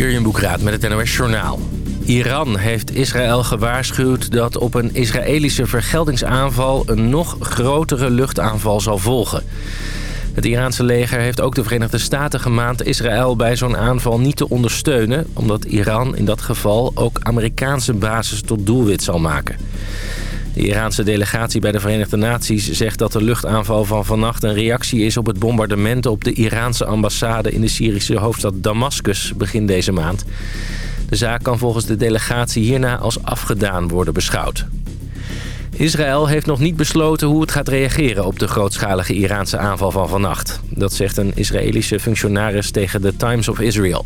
Jurjen Boekraat met het NOS Journaal. Iran heeft Israël gewaarschuwd dat op een Israëlische vergeldingsaanval... een nog grotere luchtaanval zal volgen. Het Iraanse leger heeft ook de Verenigde Staten gemaand... Israël bij zo'n aanval niet te ondersteunen... omdat Iran in dat geval ook Amerikaanse bases tot doelwit zal maken. De Iraanse delegatie bij de Verenigde Naties zegt dat de luchtaanval van vannacht een reactie is op het bombardement op de Iraanse ambassade in de Syrische hoofdstad Damascus begin deze maand. De zaak kan volgens de delegatie hierna als afgedaan worden beschouwd. Israël heeft nog niet besloten hoe het gaat reageren op de grootschalige Iraanse aanval van vannacht. Dat zegt een Israëlische functionaris tegen The Times of Israel.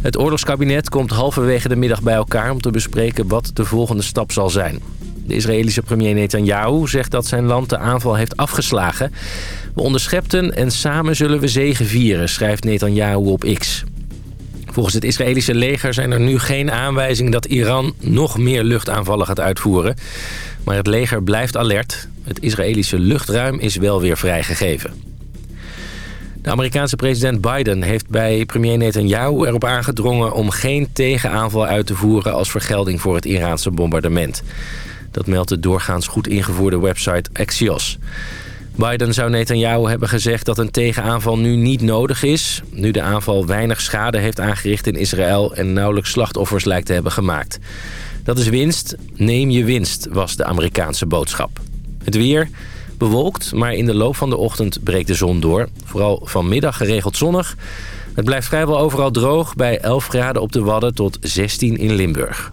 Het oorlogskabinet komt halverwege de middag bij elkaar om te bespreken wat de volgende stap zal zijn. De Israëlische premier Netanyahu zegt dat zijn land de aanval heeft afgeslagen. We onderschepten en samen zullen we zegen vieren, schrijft Netanyahu op X. Volgens het Israëlische leger zijn er nu geen aanwijzingen dat Iran nog meer luchtaanvallen gaat uitvoeren. Maar het leger blijft alert. Het Israëlische luchtruim is wel weer vrijgegeven. De Amerikaanse president Biden heeft bij premier Netanyahu erop aangedrongen... om geen tegenaanval uit te voeren als vergelding voor het Iraanse bombardement. Dat meldt de doorgaans goed ingevoerde website Axios. Biden zou Netanyahu hebben gezegd dat een tegenaanval nu niet nodig is... nu de aanval weinig schade heeft aangericht in Israël... en nauwelijks slachtoffers lijkt te hebben gemaakt. Dat is winst, neem je winst, was de Amerikaanse boodschap. Het weer bewolkt, maar in de loop van de ochtend breekt de zon door. Vooral vanmiddag geregeld zonnig. Het blijft vrijwel overal droog bij 11 graden op de Wadden tot 16 in Limburg.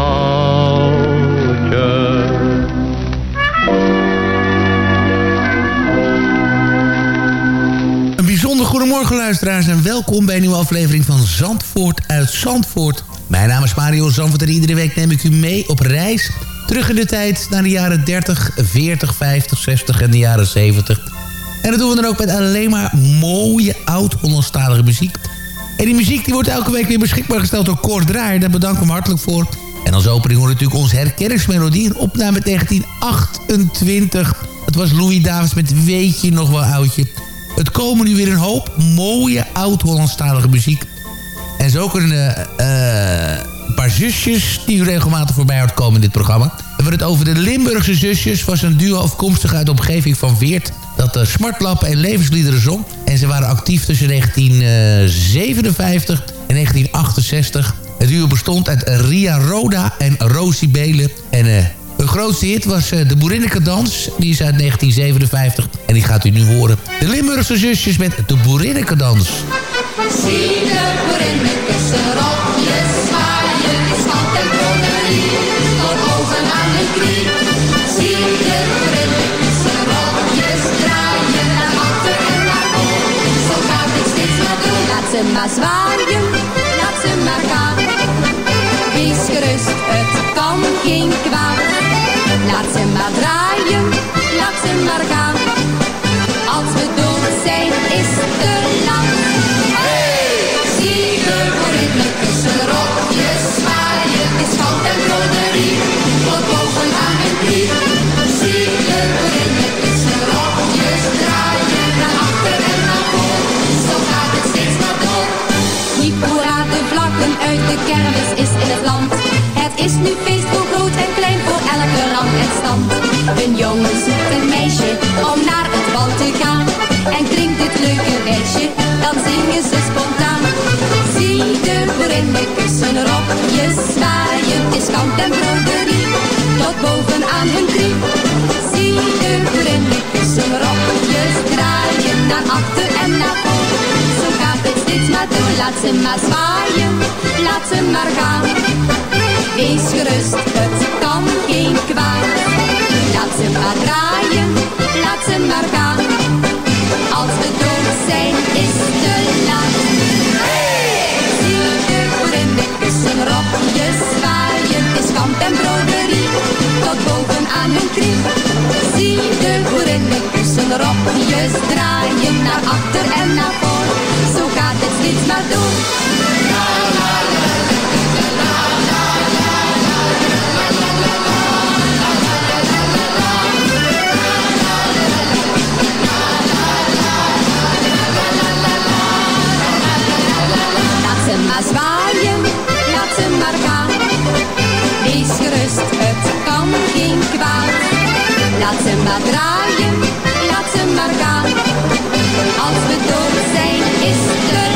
Goedemorgen luisteraars en welkom bij een nieuwe aflevering van Zandvoort uit Zandvoort. Mijn naam is Mario Zandvoort en iedere week neem ik u mee op reis. Terug in de tijd naar de jaren 30, 40, 50, 60 en de jaren 70. En dat doen we dan ook met alleen maar mooie oud-Hollandstalige muziek. En die muziek die wordt elke week weer beschikbaar gesteld door Cor. Daar bedank ik hem hartelijk voor. En als opening hoor natuurlijk onze herkenningsmelodie. Een opname 1928. Het was Louis Davids met Weet je nog wel oudje. Het komen nu weer een hoop mooie oud-Hollandstalige muziek. En zo kunnen uh, een paar zusjes die u regelmatig voorbij hoort komen in dit programma. We hebben het over de Limburgse zusjes. was een duo afkomstig uit de omgeving van Weert. Dat uh, smartlappen en levensliederen zong. En ze waren actief tussen 1957 en 1968. Het duo bestond uit Ria Roda en Rosie Belen. En hun grootste hit was uh, de Boerinnekendans. Die is uit 1957 en die gaat u nu horen. De Limburgse zusjes met de Boerinnekendans. Zie de boerinnekes rokjes zwaaien. Die schat en broderie tot bovenaan hun knie. Zie de rokjes draaien. Naar achter en naar. Zo gaat maar door. Laat ze maar zwaaien. Laat ze maar gaan. Wees gerust, het kan geen kwaad. Laat ze maar draaien, laat ze maar gaan. Als we dood zijn, is te lang. Hey! Zie de boerinnekes rokjes zwaaien. Is goud en broderie, tot bovenaan hun knie. Zie de boerinnekes rokjes draaien. Naar achter en naar voor, zo gaat het steeds maar door. Hoera, de vlaggen uit de kermis is in het land. Het is nu feest Een jongen zoekt een meisje om naar het bal te gaan. En klinkt dit leuke wijsje, dan zingen ze spontaan. Zie de boerinnekes hun rokjes zwaaien, het is kant en broderie, tot boven aan hun knie. Zie de boerinnekes hun rokjes draaien, naar achter en naar voor. Zo gaat het steeds maar door, laat ze maar zwaaien, laat ze maar gaan. Wees gerust, het kan geen kwaad. Laat ze maar draaien, laat ze maar gaan. Als we dood zijn, is te laat. Hey! Zie de boerin kussen rokjes zwaaien. Is kamp en broderie, tot boven aan hun knie. Zie de boerin kussen rokjes draaien. Naar achter en naar voor, zo gaat het steeds maar door. Laat ze maar draaien, laat ze maar gaan. Als we dood zijn, is er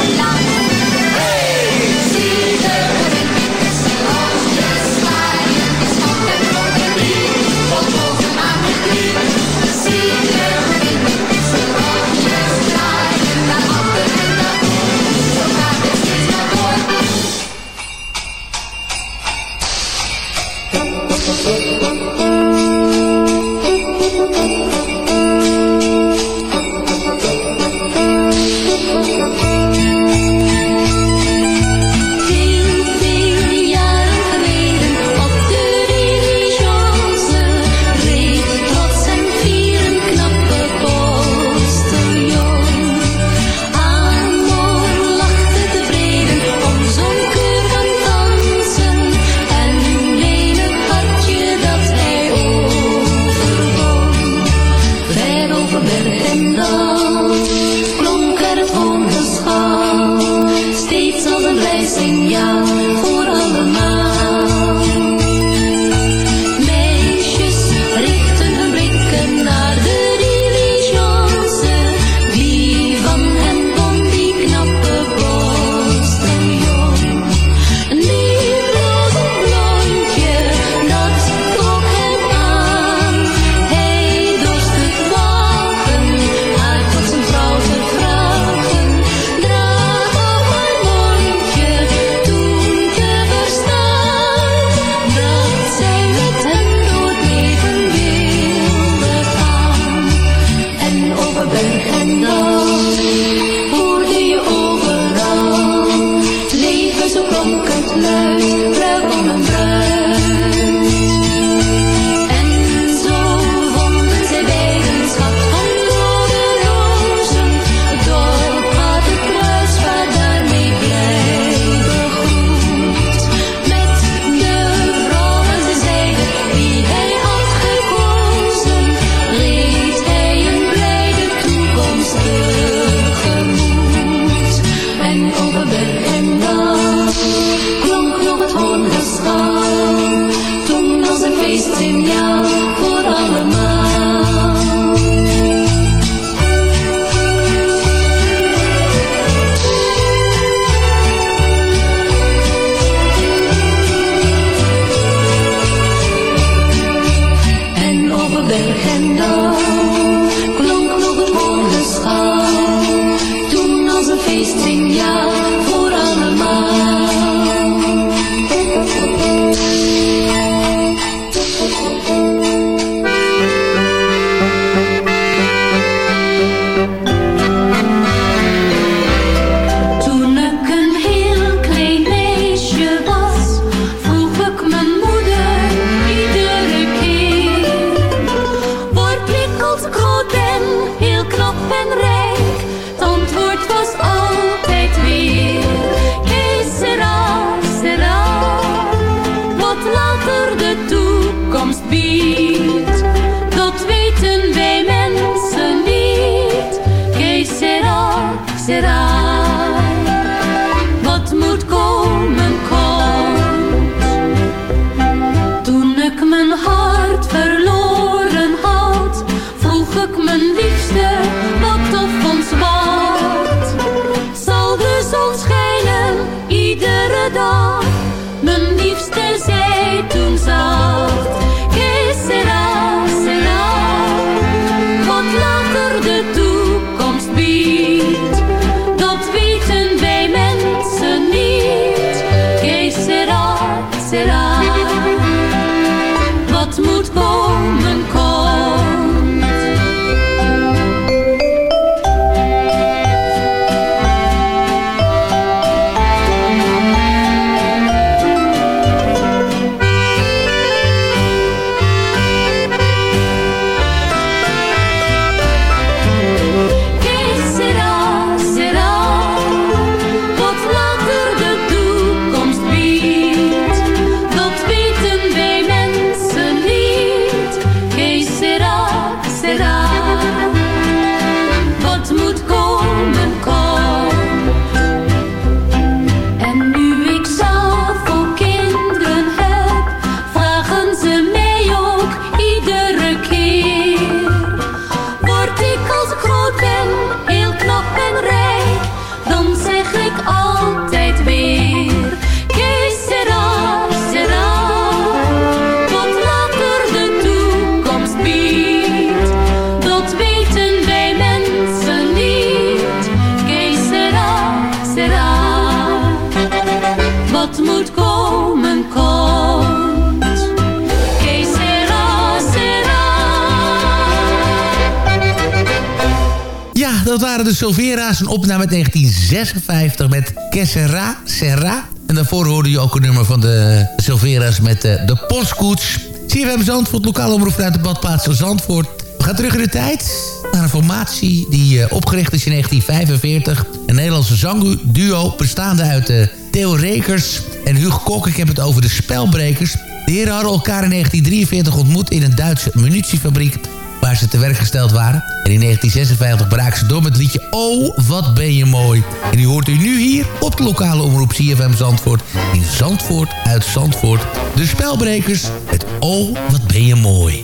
Een opname uit 1956 met Kessera, Serra. En daarvoor hoorde je ook een nummer van de Silvera's met de, de postkoets. CFM Zandvoort, lokale omroep uit de badplaats Zandvoort. We gaan terug in de tijd naar een formatie die uh, opgericht is in 1945. Een Nederlandse zangduo bestaande uit uh, Theo Rekers en Hugo Kok. Ik heb het over de Spelbrekers. De heren hadden elkaar in 1943 ontmoet in een Duitse munitiefabriek waar ze te werk gesteld waren. En in 1956 braken ze door met het liedje Oh, wat ben je mooi. En die hoort u nu hier op de lokale omroep CFM Zandvoort. In Zandvoort uit Zandvoort. De Spelbrekers met Oh, wat ben je mooi.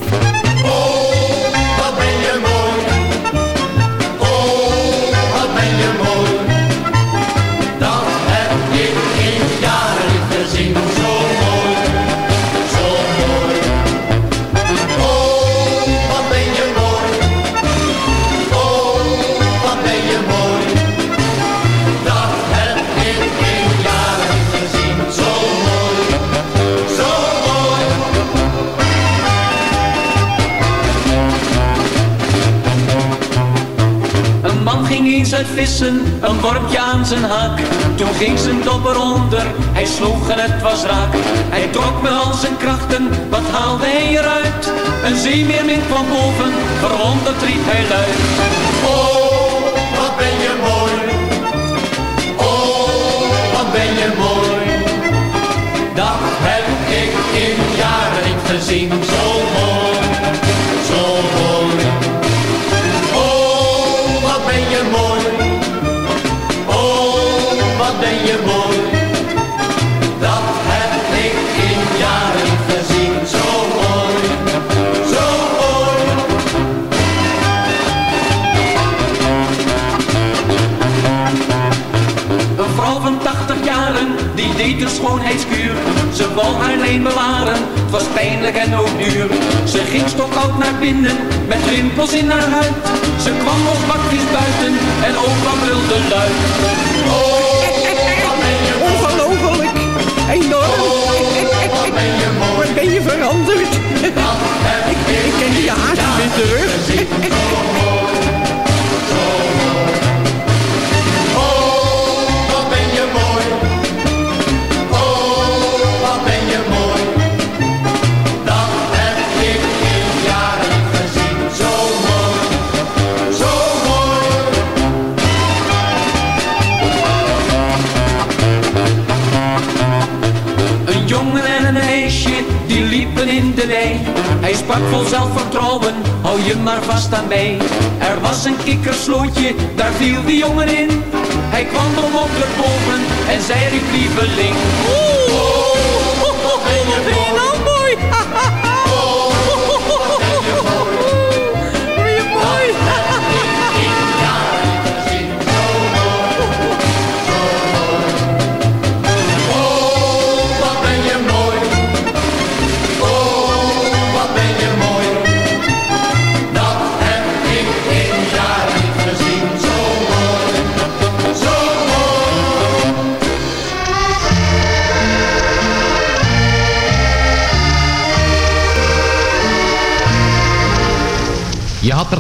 Wou haar leen bewaren, het was pijnlijk en ook duur. Ze ging stokoud naar binnen, met rimpels in haar huid. Ze kwam nog bakjes buiten, en opa brulde luid. Ongelooflijk. Enorm. Wat ben je mooi. Wat ben je veranderd. Ik, ik ken je haast terug. Je maar vast aan mij. Er was een kikkerslootje, daar viel die jongen in. Hij kwam om op de boven en zei riep lieveling. Oeh, wat ben je nou mooi. Ben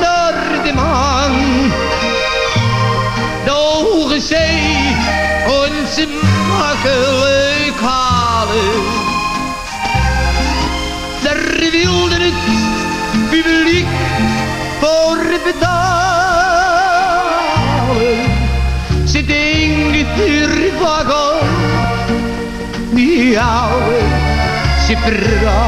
Naar de maan. De ogen zee ze makkelijk halen. Daar wilde het publiek voor betalen. Ze denken er vaak om, die oude, ze brand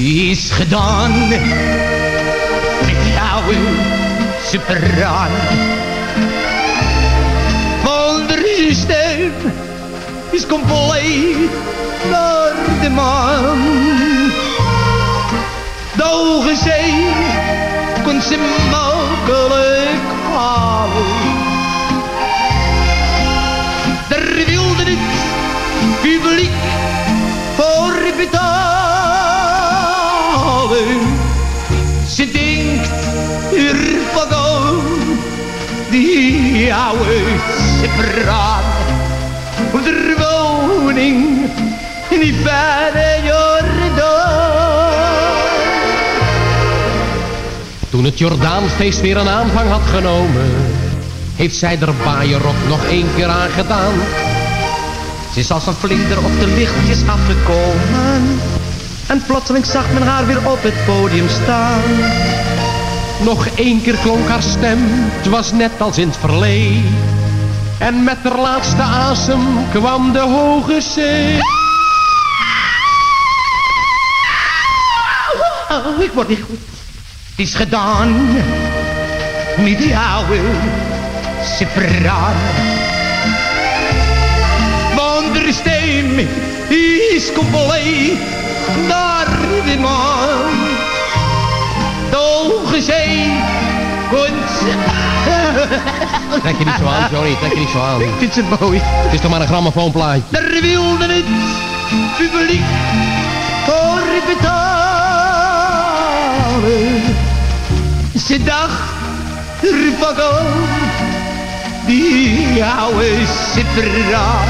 Is gedaan met jouw superaan. Van de stem is compleet naar de maan. De ogen kon ze makkelijk halen. Op de woning in die verre Jordaan. Toen het Jordaanfeest weer een aanvang had genomen, heeft zij er baaierrok nog één keer aan gedaan. Ze is als een vlinder op de lichtjes afgekomen. En plotseling zag men haar weer op het podium staan. Nog één keer klonk haar stem, het was net als in het verleden. En met haar laatste asem kwam de hoge zee. Oh, ik word niet goed. Het is gedaan. Die oude separaat. Want de stem is compleet naar de maan. Komt... Trek je niet zo aan, Johnny, trek je niet zo aan. Ik vind ze mooi. Het is toch maar een grammofoonplaatje. Daar wilde het publiek voor betalen. Ze dacht er aan, die oude separaat.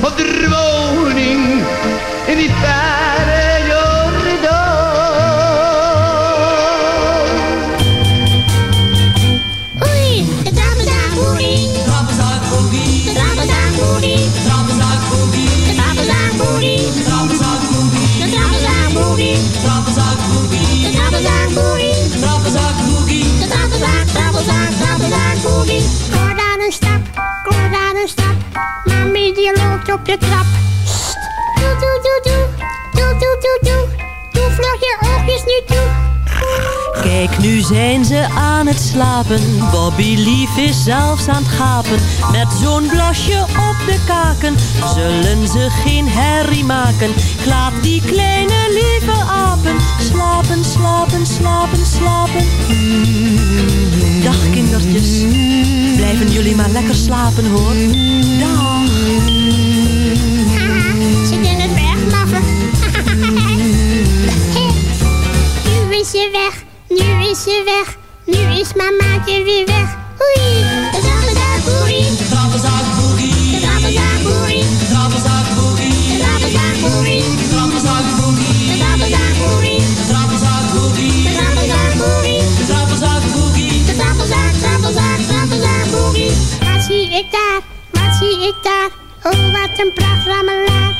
Op de woning in die verre trappenzaakboerie. Kom aan een stap, kom aan een stap. Mami die loopt op de trap. Sst. Doe, doe, doe, doe. Doe, doe, doe, doe. Doe vlug je oogjes nu toe. Kijk, nu zijn ze aan het slapen. Bobby Lief is zelfs aan het gapen. Met zo'n blasje op de kaken zullen ze geen herrie maken. Ik laat die kleine lieve apen slapen, slapen, slapen, slapen. Dag kindertjes, blijven jullie maar lekker slapen hoor. Dag. Haha, ze kunnen het wegmaffen. nu is ze weg, nu is ze weg. Nu is mamaatje weer weg. Oei, de trappenzaakboerie. De ik daar, wat zie ik daar? Oh, wat een pracht rammelaar.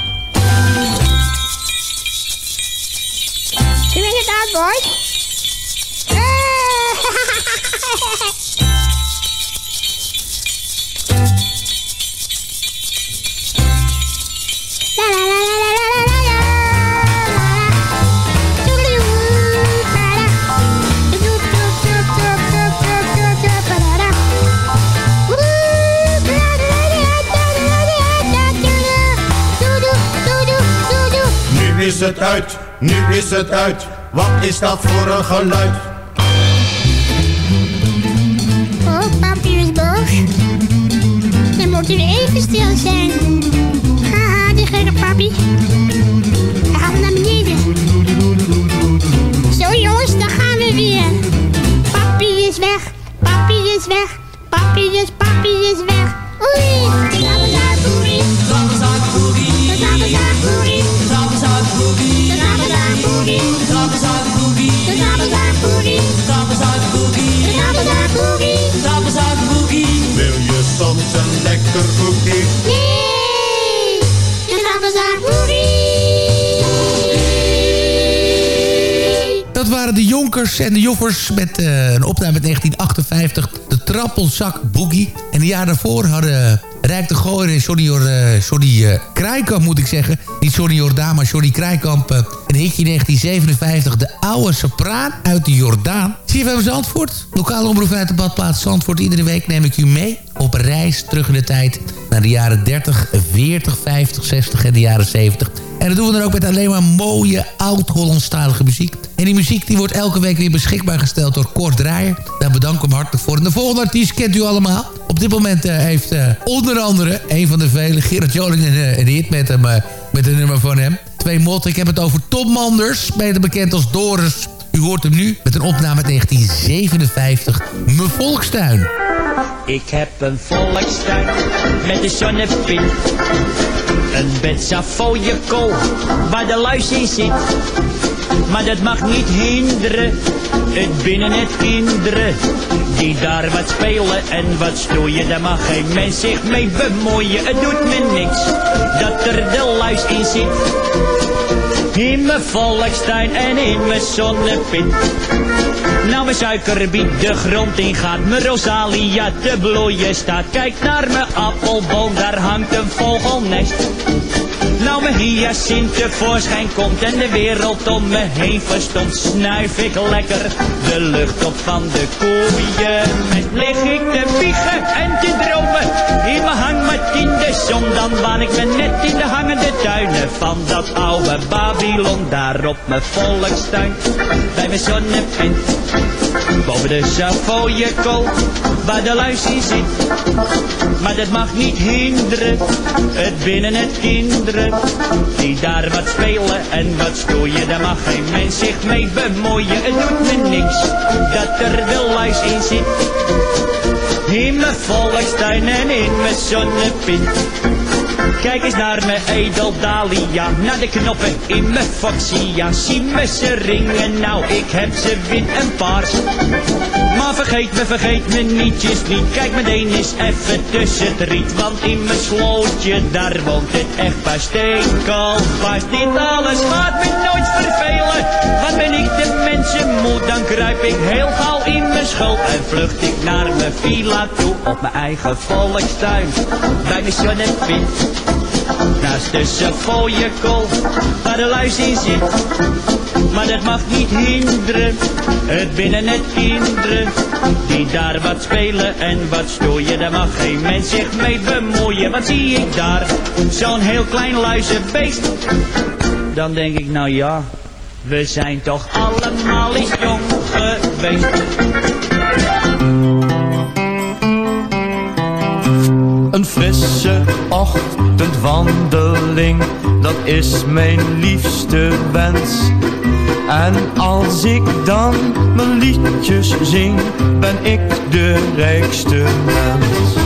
Doe je dat, boy? La la la la het uit, nu is het uit. Wat is dat voor een geluid? Oh, papi is boos. Dan moet u even stil zijn. Haha, die gekke papi. Hij gaat naar beneden. Zo jongens, dan gaan we weer. Papi is weg, papi is weg. Papi is, papi is weg. Oei, trappenzaakboerie. Dat was Boogie, dat was Boogie, dat was Boogie, Boogie. Dat was Boogie, dat was Boogie. Boogie, dat was Boogie. Wil je soms een lekker Boogie? Hey! Dat was Boogie. Dat waren de Jonkers en de Joffers met eh, een opname uit 1958, de Trappelsak Boogie en de jaar daarvoor hadden Rijk de Gooier en Johnny, uh, Krijkamp, moet ik zeggen. Niet Johnny Jordaan, maar Johnny Krijkamp. Uh, een hitje 1957. De oude sopraan uit de Jordaan. CFM Zandvoort. Lokale omroep uit de badplaats Zandvoort. Iedere week neem ik u mee op reis terug in de tijd. Naar de jaren 30, 40, 50, 60 en de jaren 70. En dat doen we dan ook met alleen maar mooie oud-Hollandstalige muziek. En die muziek die wordt elke week weer beschikbaar gesteld door Kort Draaier. Daar bedank ik hem hartelijk voor. En de volgende artiest kent u allemaal. Op dit moment uh, heeft uh, onder andere een van de vele... Gerard Joling een, een hit met, hem, met een nummer van hem. Twee motten. Ik heb het over Tom Manders. Beter bekend als Doris. U hoort hem nu met een opname uit 1957. Mijn volkstuin. Ik heb een volkstuin met de zonnepin. Een bed kool waar de luis in zit. Maar dat mag niet hinderen, het binnen het kinderen. Die daar wat spelen en wat stoeien, daar mag geen mens zich mee bemoeien. Het doet me niks dat er de luis in zit. In mijn volkstuin en in mijn zonnepit. Nou mijn suikerbiet de grond in gaat, mijn rosalia te bloeien staat. Kijk naar mijn appelboom, daar hangt een vogelnest. Nou mijn hyacint tevoorschijn komt en de wereld om me heen verstomt, snuif ik lekker de lucht op van de koeien. Lig ik te wiegen en te dromen in mijn hangmat in de zon, dan waan ik me net in de hangende tuinen van dat oude Babylon, daar op mijn volkstuin, bij mijn zonnepunt. Boven de Savoyekool, waar de luis in zit. Maar dat mag niet hinderen, het binnen het kinderen. Die daar wat spelen en wat stoeien, daar mag geen mens zich mee bemoeien. Het doet me niks, dat er de luis in zit. In mijn volkstuin en in mijn zonnepint. Kijk eens naar mijn edeldalia, naar de knoppen in mijn foxia. Zie me ze ringen, nou ik heb ze wit en paars. Maar vergeet me, vergeet me nietjes niet. Kijk meteen eens even tussen het riet. Want in mijn slootje, daar woont het echt paar stekelpaars. Dit alles gaat me nooit vervelen. Want ben ik de mensen moe, dan kruip ik heel gauw in mijn schuld. En vlucht ik naar mijn villa toe, op mijn eigen volkstuin. Bij mijn zonnepind. Naast de Savoyekool, waar de luis in zit. Maar dat mag niet hinderen, het binnen het kinderen. Die daar wat spelen en wat stoeien, daar mag geen mens zich mee bemoeien. Wat zie ik daar, zo'n heel klein luizenbeest. Dan denk ik, nou ja, we zijn toch allemaal eens jong geweest. Frisse ochtendwandeling, dat is mijn liefste wens. En als ik dan mijn liedjes zing, ben ik de rijkste mens.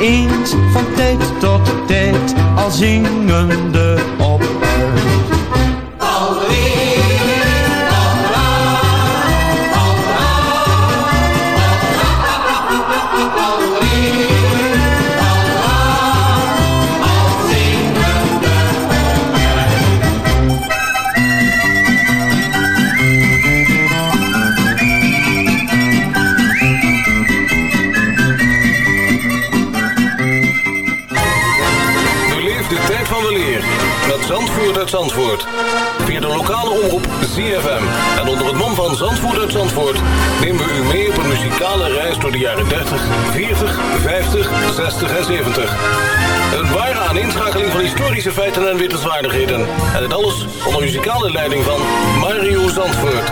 Eens van tijd tot tijd al zingende 60 en 70. Een ware aaninschakeling van historische feiten en wittelswaardigheden. En dit alles onder muzikale leiding van Mario Zandvoort.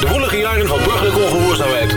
De woelige jaren van burgerlijke ongehoorzaamheid,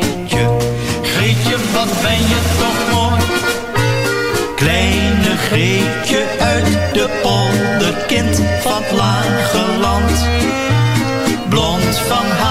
Greetje uit de polder, kind van het lage land. Blond van haar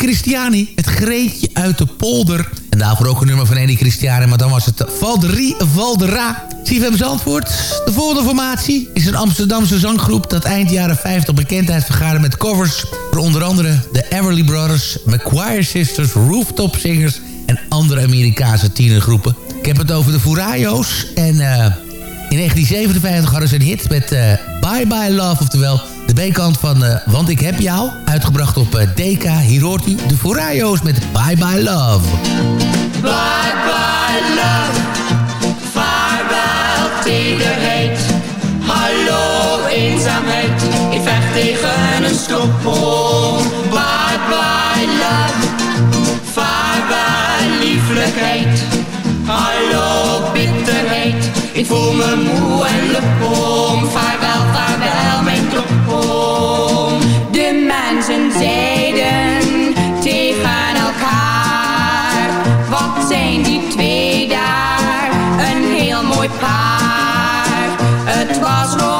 Christiani, het Greetje uit de polder. En daarvoor ook een nummer van Eddie Christiani, maar dan was het Valderie Valdera. CFM Zandvoort. De volgende formatie is een Amsterdamse zanggroep... dat eind jaren 50 bekendheid vergaarde met covers... voor onder andere de Everly Brothers, McGuire Sisters, Rooftop Singers... en andere Amerikaanse tienergroepen. Ik heb het over de Furayos. En eh, in 1957 hadden ze een hit met eh, Bye Bye Love, oftewel... De B-kant van uh, Want ik heb jou, uitgebracht op eh, DK. Hier hoort u de Foraio's met Bye Bye Love. Bye Bye Love, vaarwel tederheid. Hallo eenzaamheid, ik vecht tegen een stoppel. Bye Bye Love, vaarwel lieflijkheid. Hallo bitterheid, ik voel me moe en lepom. Vaarwel, vaarwel, mijn de mensen zeiden tegen elkaar. Wat zijn die twee daar? Een heel mooi paar. Het was.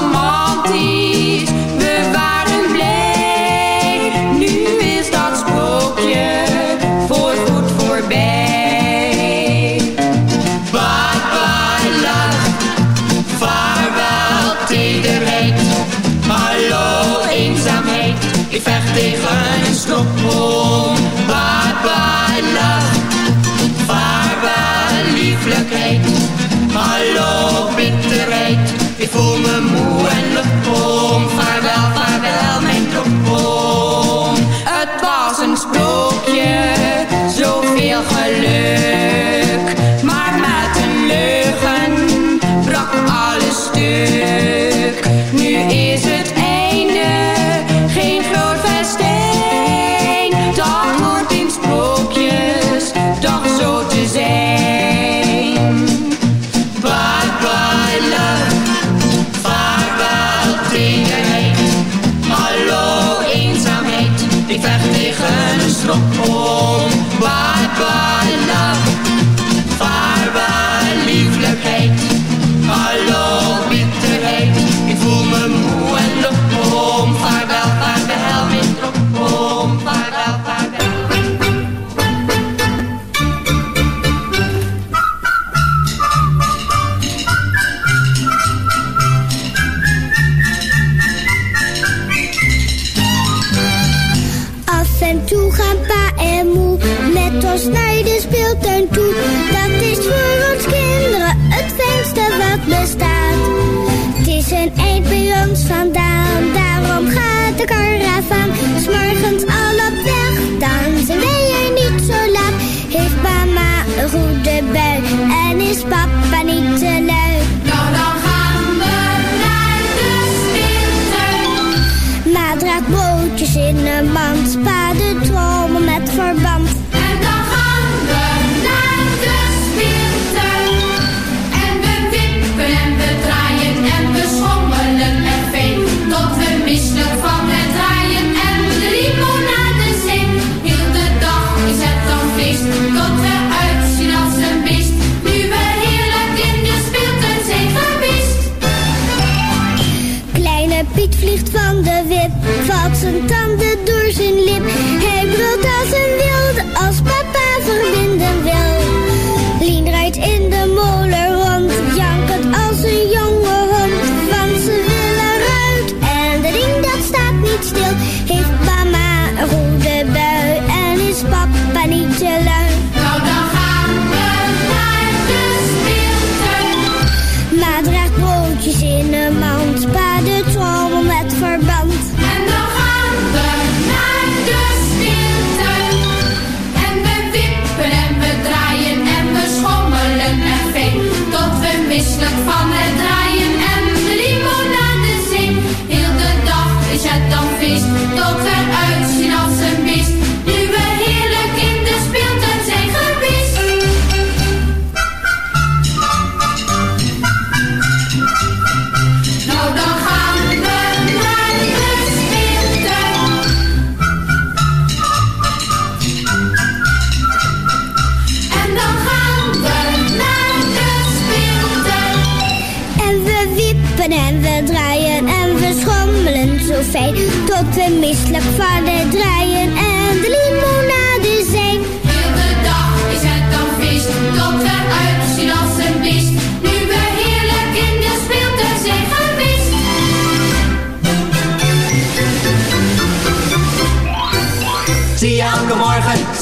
nuestro land. Paarden met verband.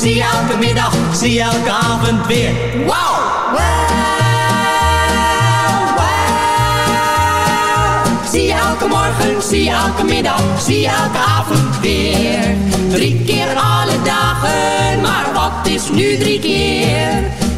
Zie je elke middag, zie je elke avond weer. wow wow. Zie je elke morgen, zie je elke middag, zie je elke avond weer. Drie keer alle dagen, maar wat is nu drie keer?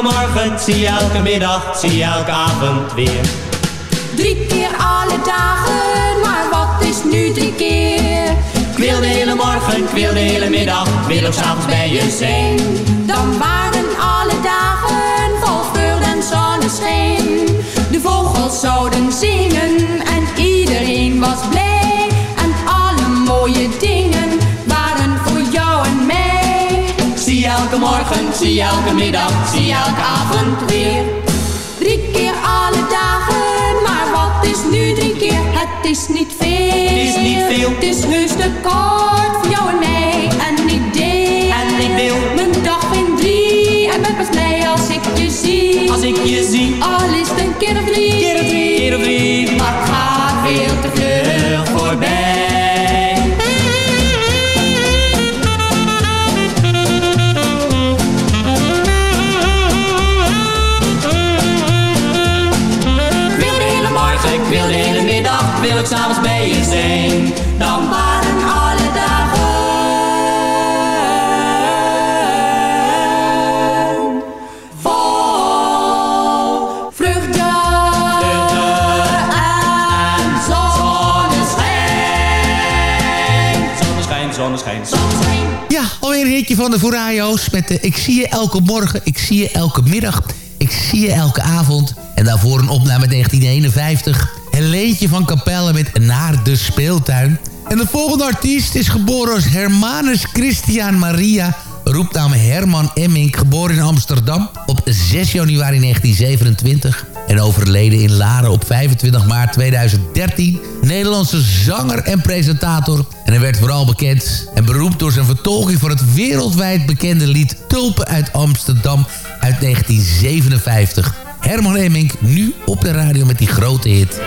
Elke morgen, zie je elke middag, zie je elke avond weer. Drie keer alle dagen, maar wat is nu drie keer? Ik wil de hele morgen, ik wil de hele middag, ik wil ook s'avonds bij je zijn. Dan waren alle dagen vol vreugde en zonneschijn. De vogels zouden zingen en iedereen was blij. Elke morgen, zie je elke middag, zie je elke avond weer. Drie keer alle dagen, maar wat is nu drie keer? Het is niet veel. Het is niet veel. Het is heus te kort voor jou en mij. En ik deel. En ik wil. Mijn dag in drie. En ben pas blij als ik je zie. Als ik je zie. Al is het een keer of drie. Keer of drie. Keer of drie. Maar het gaat veel te van de Voorraio's met de Ik zie je elke morgen, ik zie je elke middag, ik zie je elke avond. En daarvoor een opname 1951. Een leedje van Capelle met Naar de Speeltuin. En de volgende artiest is geboren als Hermanus Christian Maria roepnaam Herman Emmink, geboren in Amsterdam op 6 januari 1927 en overleden in Laren op 25 maart 2013. Nederlandse zanger en presentator. En hij werd vooral bekend en beroemd door zijn vertolking van het wereldwijd bekende lied Tulpen uit Amsterdam uit 1957. Herman Emmink, nu op de radio met die grote hit.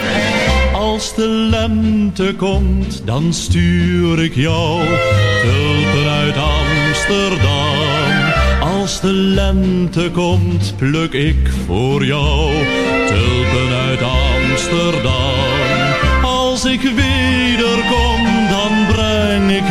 Als de lente komt, dan stuur ik jou tulpen uit Amsterdam. Als de lente komt, pluk ik voor jou tulpen uit Amsterdam. Als ik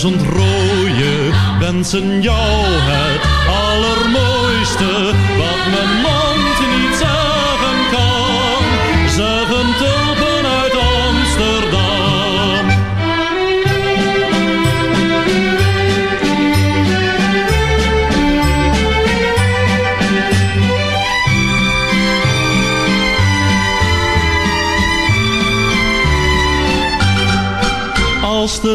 Duizend rode wensen jou het allermooiste wat mijn mond niet zeggen kan. Zeggen tulpen uit Amsterdam. Als de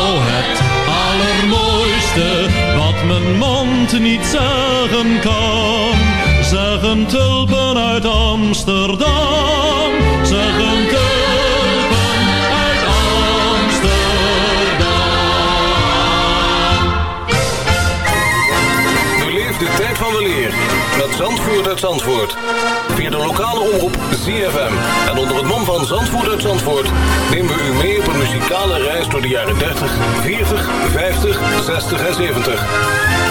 niet zeggen kan. Zeggen tulpen uit Amsterdam, zeggen tulpen uit Amsterdam. Beleef de tijd van weleer met Zandvoort uit Zandvoort. Via de lokale omroep ZFM. En onder het mom van Zandvoort uit Zandvoort... nemen we u mee op een muzikale reis door de jaren 30, 40, 50, 60 en 70.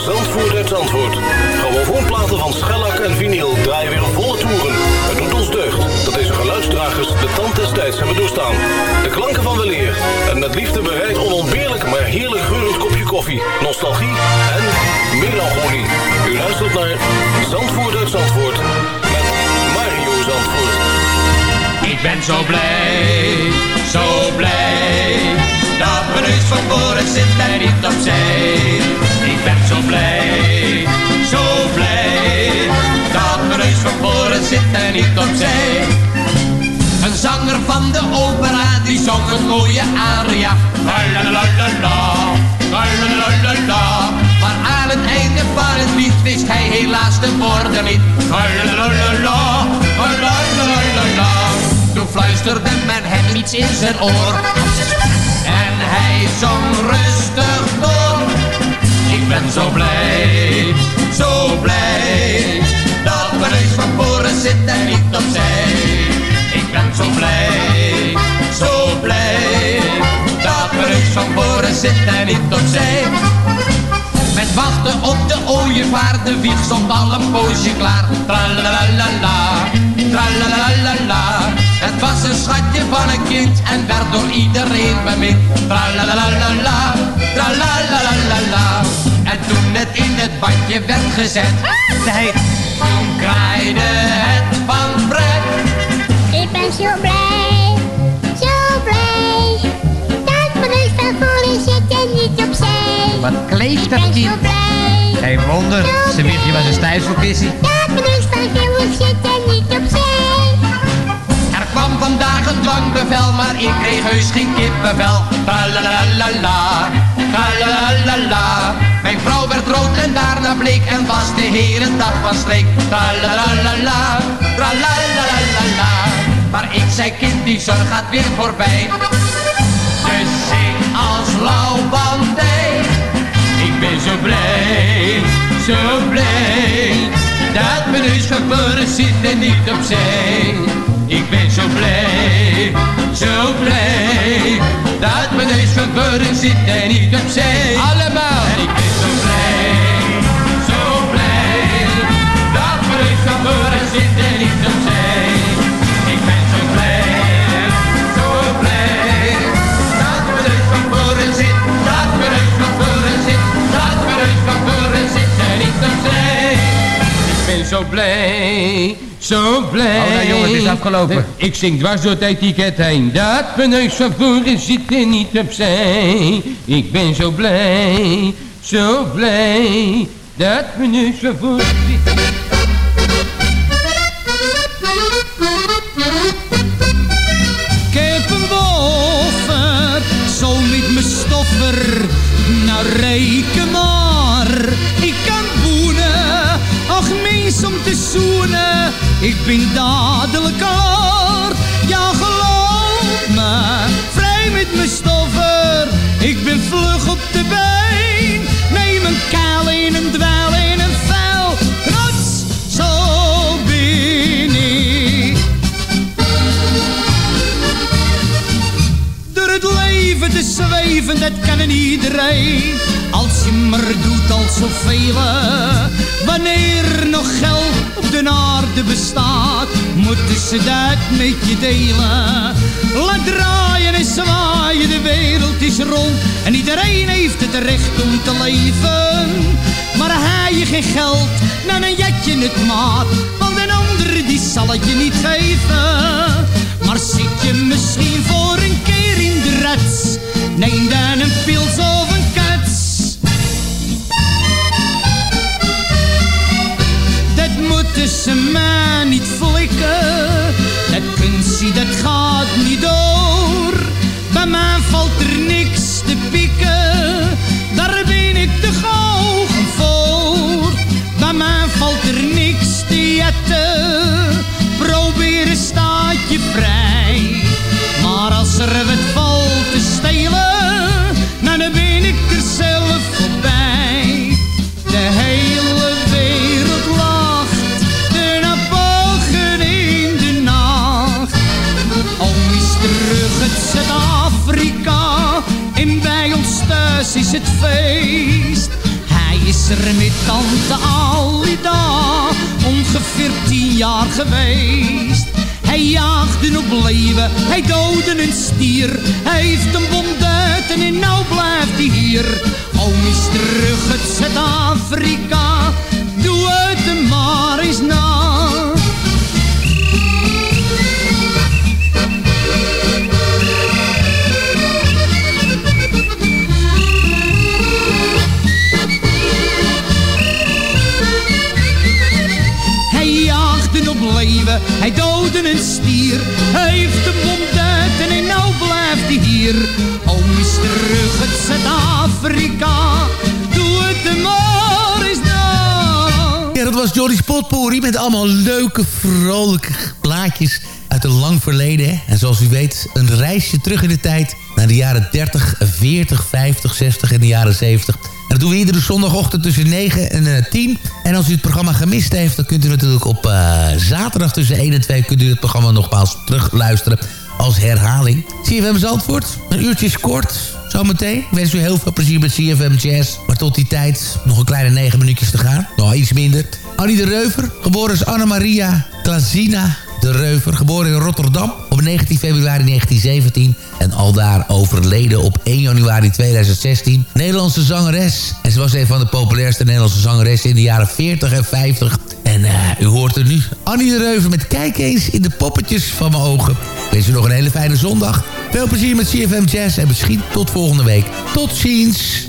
Zandvoort uit Zandvoort. Grammofoonplaten van schellak en vinyl draaien weer volle toeren. Het doet ons deugd dat deze geluidsdragers de tand des tijds hebben doorstaan. De klanken van weleer en met liefde bereid onontbeerlijk maar heerlijk geurend kopje koffie, nostalgie en melancholie. U luistert naar Zandvoort uit Zandvoort met Mario Zandvoort. Ik ben zo blij, zo blij, dat mijn neus van voren zit en niet opzij. Ik ben zo blij, zo blij, dat mijn neus van voren zit en niet opzij. Een zanger van de opera, die zong een mooie aria. La la. Maar aan het einde van het lied wist hij helaas de woorden niet. La la. Toen fluisterde men hem iets in zijn oor. En hij zong rustig door. Ik ben zo blij, zo blij. Dat mijn neus van voren zit en niet opzij. Ik ben zo blij, zo blij. Dat mijn neus van voren zit en niet opzij. Met wachten op de ooievaar, de wieg stond al een poosje klaar. Tralalalala, tralalalala. Het was een schatje van een kind en werd door iedereen bemind. Tralalalala, tralalalala. En toen het in het badje werd gezet, zei toen kraaide het van pret. Ik ben zo blij, zo blij. Dat mijn van voren zit en niet opzij. Wat kleeft dat kind? Geen wonder, ze wichtje was een stijfselkissie. dat mijn van voren zit en niet opzij. Er kwam vandaag een dwangbevel, maar ik kreeg heus geen kippenvel. Tralalalala, tralalalala. Mijn vrouw werd rood en daarna bleek en was de hele dag van streek. Tralalalala, tralalalala. Maar ik zei kind, die zorg gaat weer voorbij. Dus zing als lauwbandij. Ik ben zo blij, zo blij. Dat mijn neus geboren zit en niet opzij. Ik ben zo blij, zo blij. Dat mijn neus geboren zit en niet opzij. Allemaal. Ben zo blij, zo blij. Oh, nou, jongen, het is afgelopen. Ik zing dwars door het etiket heen. Dat mijn neus van voren zit en niet opzij. Ik ben zo blij, zo blij. Dat mijn neus van voren zit. Ik heb een woffer, zo met mijn stoffer. Nou reken om te zoenen, ik ben dadelijk hard. Ja geloof me, vrij met mijn stoffer. Ik ben vlug op de been, neem een kaal in een dweil in een vuil. Rots, zo ben ik. Door het leven te zweven, dat kan een iedereen. Je maar doet als zoveel. Wanneer nog geld op de aarde bestaat, moeten ze dat met je delen. Laat draaien en zwaaien, de wereld is rond. En iedereen heeft het recht om te leven. Maar hij je geen geld, dan een jetje het maat. Want een ander die zal het je niet geven. Maar zit je misschien voor een keer in de rats? Neem dan een pils of een tussen mij niet flikken. Dat kunstje dat gaat niet door. Bij mij valt er niks te pieken, Daar ben ik te gauw voor. Bij mij valt er niks te jetten. Probeer een staatje vrij. Maar als er wat valt Hij is er met tante Alida, ongeveer tien jaar geweest. Hij jaagde op leven, hij doodde een stier. Hij heeft een bom en nou blijft hij hier. Oom is terug uit Zuid-Afrika, Johnny Spotpourri met allemaal leuke, vrolijke plaatjes uit een lang verleden. Hè? En zoals u weet, een reisje terug in de tijd naar de jaren 30, 40, 50, 60 en de jaren 70. En dat doen we iedere zondagochtend tussen 9 en eh, 10. En als u het programma gemist heeft, dan kunt u natuurlijk op eh, zaterdag tussen 1 en 2... kunt u het programma nogmaals terugluisteren als herhaling. CFM Zandvoort, een uurtje is kort, zometeen. Ik wens u heel veel plezier met CFM Jazz. Maar tot die tijd nog een kleine 9 minuutjes te gaan. Nog iets minder. Annie de Reuver, geboren als Anna-Maria Klazina de Reuver, geboren in Rotterdam op 19 februari 1917... en aldaar overleden op 1 januari 2016. Nederlandse zangeres. En ze was een van de populairste Nederlandse zangeressen in de jaren 40 en 50. En eh, u hoort er nu Annie de Reuver met Kijk eens in de poppetjes van mijn ogen. Ik wens u nog een hele fijne zondag. Veel plezier met CFM Jazz en misschien tot volgende week. Tot ziens!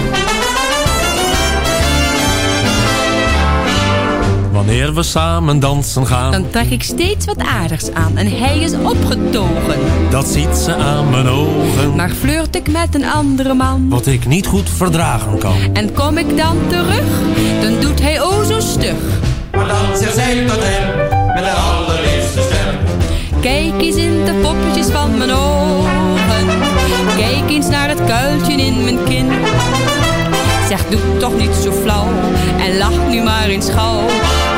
Wanneer we samen dansen gaan, Dan trek ik steeds wat aardigs aan en hij is opgetogen. dat ziet ze aan mijn ogen. Maar flirt ik met een andere man Wat ik niet goed verdragen kan. en kom ik dan terug, dan doet hij o zo stug. Maar dan zegt zij tot hem, met haar allerliefste stem. Kijk eens in de poppetjes van mijn ogen. Kijk eens naar het kuiltje in mijn kin. Zeg, doe toch niet zo flauw en lach nu maar eens gauw.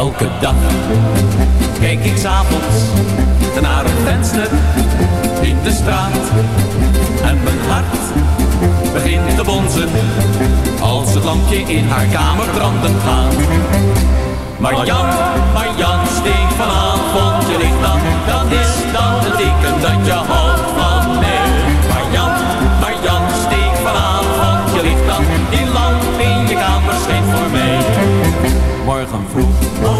Elke dag. Kijk ik s'avonds naar een venster in de straat. En mijn hart begint te bonzen als het lampje in haar kamer branden gaat. Maar Jan, maar Jan, steek vanavond je licht aan, dat is dan het teken dat je houdt Morgen vroeg,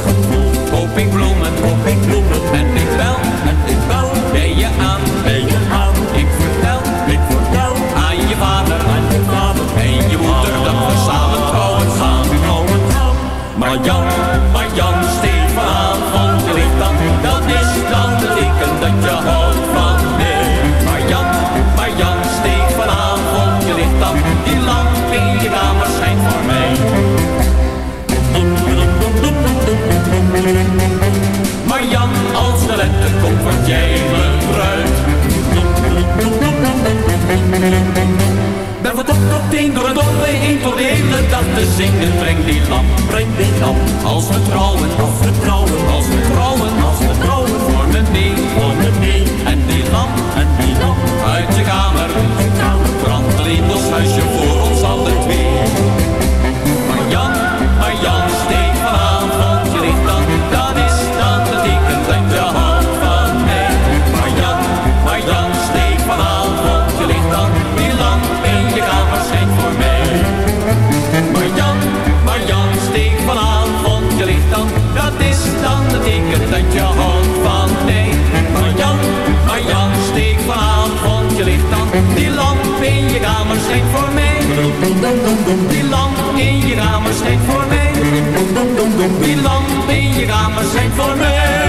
Ben van top tot teen door het heen tot de hele dag te zingen. Breng die lamp, breng die lamp. Als we trouwen, als we trouwen, als we trouwen, als we trouwen. Voor me mee, voor me mee. En die lamp, en die lamp. Uit je kamer, brandt alleen ons huisje Die lamp in je kamer schijnt voor mij.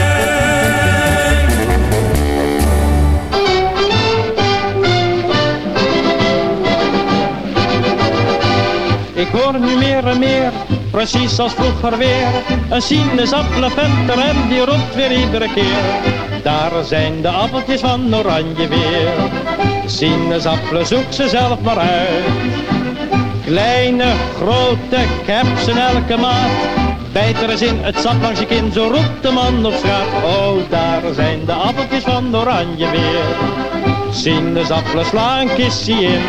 Ik hoor nu meer en meer, precies als vroeger weer. Een sinaasappelventer en die roept weer iedere keer. Daar zijn de appeltjes van oranje weer. Sinaasappelen, zoek ze zelf maar uit. Kleine, grote, ik heb elke maat. Bijt er eens in het sap langs je kin, zo roept de man op straat. Oh, daar zijn de appeltjes van oranje weer. Sinaasappelen, sla een kissie in.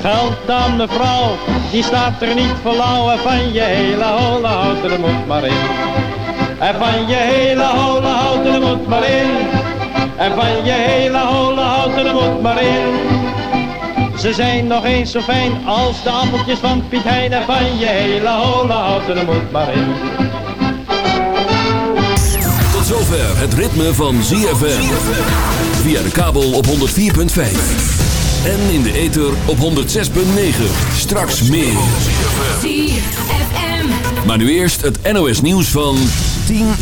Geld aan mevrouw, die staat er niet voor lauw. En van je hele holle houten, er moet maar in. En van je hele holle houten, er moet maar in. En van je hele holle houten, er moet maar in. Ze zijn nog eens zo fijn als de appeltjes van Piet Hein. En van je hele holle houten, er moet maar in. Tot zover het ritme van ZFM. Via de kabel op 104.5. En in de ether op 106.9. Straks meer. Maar nu eerst het NOS nieuws van 10 uur.